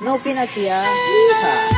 Novinasia. Ah. Yeehaw.